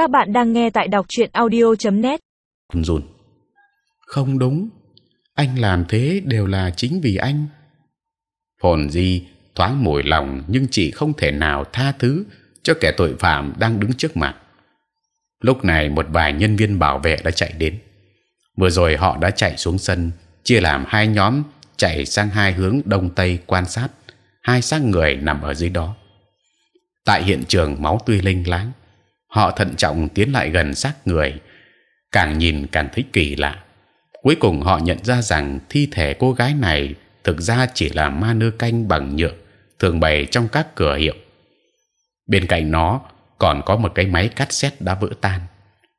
Các bạn đang nghe tại đọc truyện audio.net. run. Không đúng. Anh làm thế đều là chính vì anh. Phồn di thoáng mùi lòng nhưng chị không thể nào tha thứ cho kẻ tội phạm đang đứng trước mặt. Lúc này một vài nhân viên bảo vệ đã chạy đến. Vừa rồi họ đã chạy xuống sân, chia làm hai nhóm, chạy sang hai hướng đông tây quan sát. Hai xác người nằm ở dưới đó. Tại hiện trường máu tươi linh láng họ thận trọng tiến lại gần xác người. Càng nhìn càng thấy kỳ lạ. Cuối cùng họ nhận ra rằng thi thể cô gái này thực ra chỉ là ma nơ canh bằng nhựa, thường bày trong các cửa hiệu. Bên cạnh nó còn có một cái máy cắt xét đã vỡ tan.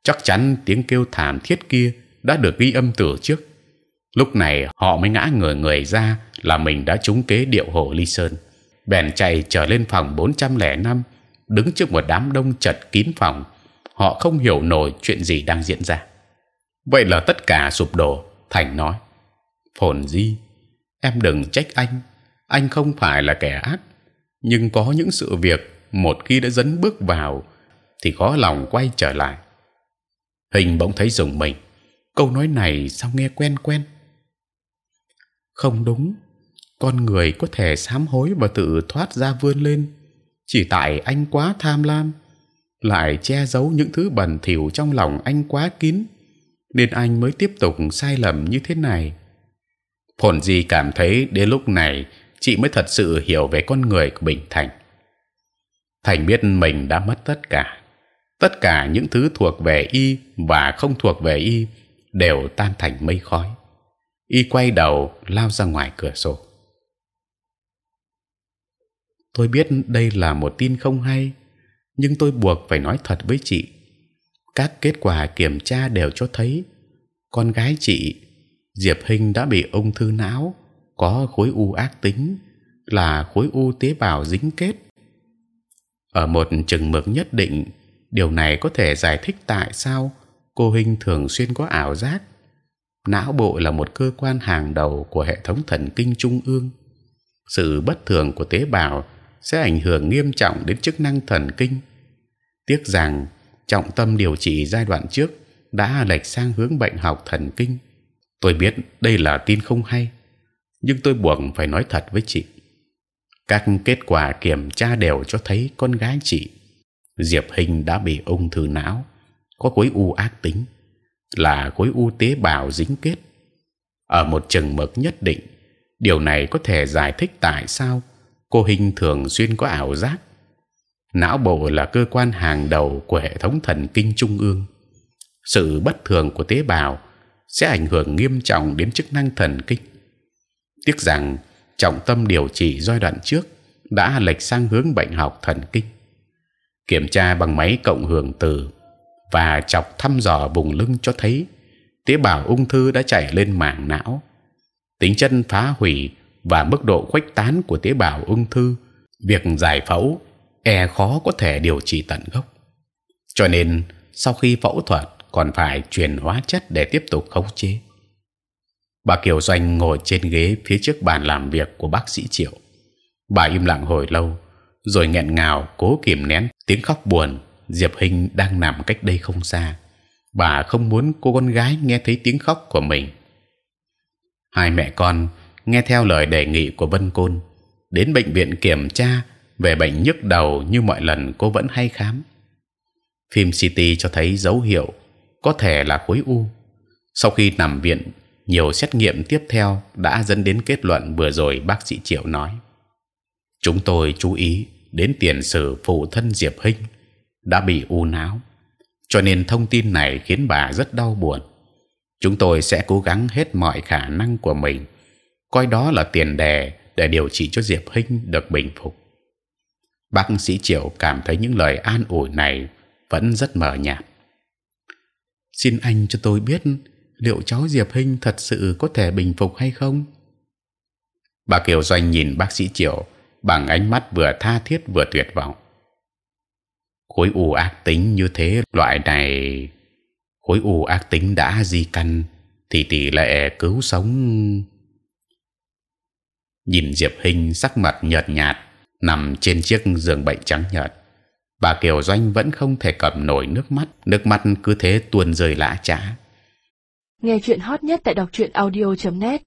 Chắc chắn tiếng kêu thảm thiết kia đã được ghi âm từ trước. Lúc này họ mới ngã ngửa người ra là mình đã trúng kế điệu hồ ly sơn. Bèn chạy trở lên phòng 405 đứng trước một đám đông chật kín phòng. Họ không hiểu nổi chuyện gì đang diễn ra. Vậy là tất cả sụp đổ, thành nói. Phồn di, em đừng trách anh. Anh không phải là kẻ ác. Nhưng có những sự việc, một khi đã dấn bước vào, thì khó lòng quay trở lại. Hình bỗng thấy dùng mình. Câu nói này sao nghe quen quen? Không đúng. Con người có thể sám hối và tự thoát ra vươn lên chỉ tại anh quá tham lam, lại che giấu những thứ bẩn thỉu trong lòng anh quá kín, nên anh mới tiếp tục sai lầm như thế này. Phồn di cảm thấy đến lúc này, chị mới thật sự hiểu về con người của bình thành. Thành biết mình đã mất tất cả. Tất cả những thứ thuộc về y và không thuộc về y đều tan thành mây khói. Y quay đầu lao ra ngoài cửa sổ tôi biết đây là một tin không hay, nhưng tôi buộc phải nói thật với chị. Các kết quả kiểm tra đều cho thấy, con gái chị, Diệp Hinh đã bị ung thư não, có khối u ác tính, là khối u tế bào dính kết. Ở một chừng mực nhất định, điều này có thể giải thích tại sao cô Hinh thường xuyên có ảo giác. Não bộ là một cơ quan hàng đầu của hệ thống thần kinh trung ương. Sự bất thường của tế bào sẽ ảnh hưởng nghiêm trọng đến chức năng thần kinh. Tiếc rằng, trọng tâm điều trị giai đoạn trước đã lệch sang hướng bệnh học thần kinh. Tôi biết đây là tin không hay, nhưng tôi buộc phải nói thật với chị. Các kết quả kiểm tra đều cho thấy con gái chị, Diệp Hình đã bị ung thư não, có khối u ác tính, là khối u tế bào dính kết. Ở một chừng mực nhất định, điều này có thể giải thích tại sao cô Hình thường xuyên có ảo giác. Não bộ là cơ quan hàng đầu của hệ thống thần kinh trung ương. Sự bất thường của tế bào sẽ ảnh hưởng nghiêm trọng đến chức năng thần kinh. Tiếc rằng, trọng tâm điều trị giai đoạn trước đã lệch sang hướng bệnh học thần kinh. Kiểm tra bằng máy cộng hưởng từ và chọc thăm dò vùng lưng cho thấy tế bào ung thư đã chảy lên màng não. Tính chân phá hủy và mức độ khuếch tán của tế bào ung thư, việc giải phẫu e khó có thể điều trị tận gốc. Cho nên, sau khi phẫu thuật còn phải truyền hóa chất để tiếp tục khống chế. Bà kiều doanh ngồi trên ghế phía trước bàn làm việc của bác sĩ triệu. Bà im lặng hồi lâu, rồi nghẹn ngào cố kìm nén tiếng khóc buồn diệp hinh đang nằm cách đây không xa. Bà không muốn cô con gái nghe thấy tiếng khóc của mình. Hai mẹ con nghe theo lời đề nghị của vân côn, đến bệnh viện kiểm tra về bệnh nhức đầu như mọi lần cô vẫn hay khám. Phim CT cho thấy dấu hiệu có thể là khối u. Sau khi nằm viện, nhiều xét nghiệm tiếp theo đã dẫn đến kết luận vừa rồi bác sĩ triệu nói. Chúng tôi chú ý đến tiền sử phụ thân diệp hinh đã bị u não, cho nên thông tin này khiến bà rất đau buồn. Chúng tôi sẽ cố gắng hết mọi khả năng của mình coi đó là tiền đề để điều trị cho diệp hinh được bình phục. Bác sĩ triệu cảm thấy những lời an ủi này vẫn rất mờ nhạt. Xin anh cho tôi biết liệu cháu diệp hinh thật sự có thể bình phục hay không? Bà kiều doanh nhìn bác sĩ triệu bằng ánh mắt vừa tha thiết vừa tuyệt vọng. Khối u ác tính như thế loại này, khối u ác tính đã di căn thì tỷ lệ cứu sống nhìn diệp hinh sắc mặt nhợt nhạt nằm trên chiếc giường bệnh trắng nhợt bà Kiều Doanh vẫn không thể cầm nổi nước mắt, nước mắt cứ thế tuôn rơi lã chã. Nghe chuyện hot nhất tại đọc truyện audio.net